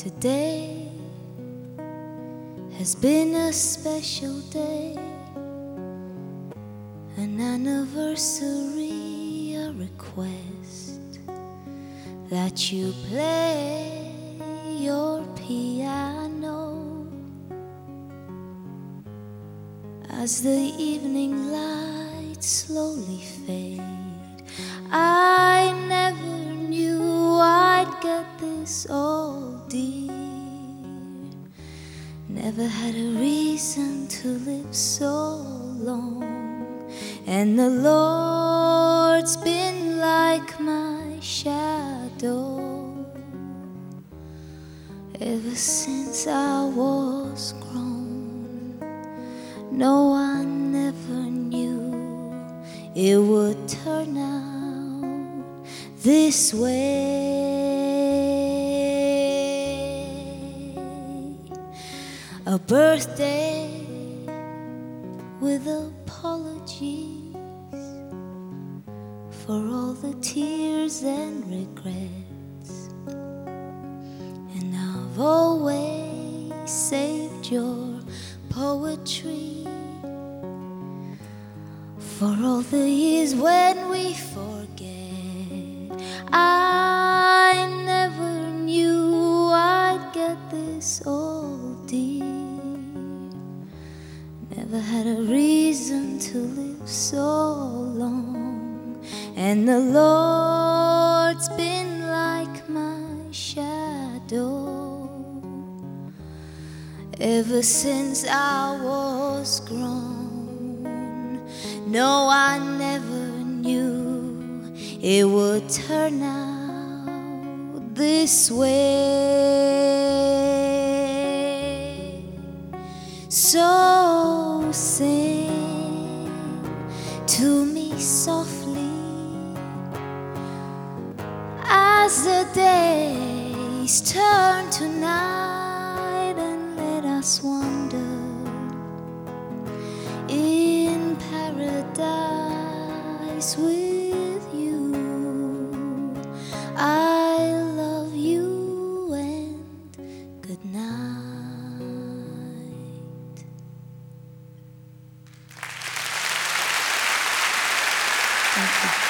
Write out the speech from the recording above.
Today has been a special day, an anniversary, a request that you play your piano as the evening light slowly fade. I this old, dear. Never had a reason to live so long, and the Lord's been like my shadow ever since I was grown. No, I never knew it would turn out this way. A birthday with apologies for all the tears and regrets. And I've always saved your poetry for all the years when we forget. I to live so long, and the Lord's been like my shadow ever since I was grown. No, I never knew it would turn out this way. So to me softly as the days turn to night and let us wander in paradise with Thank you.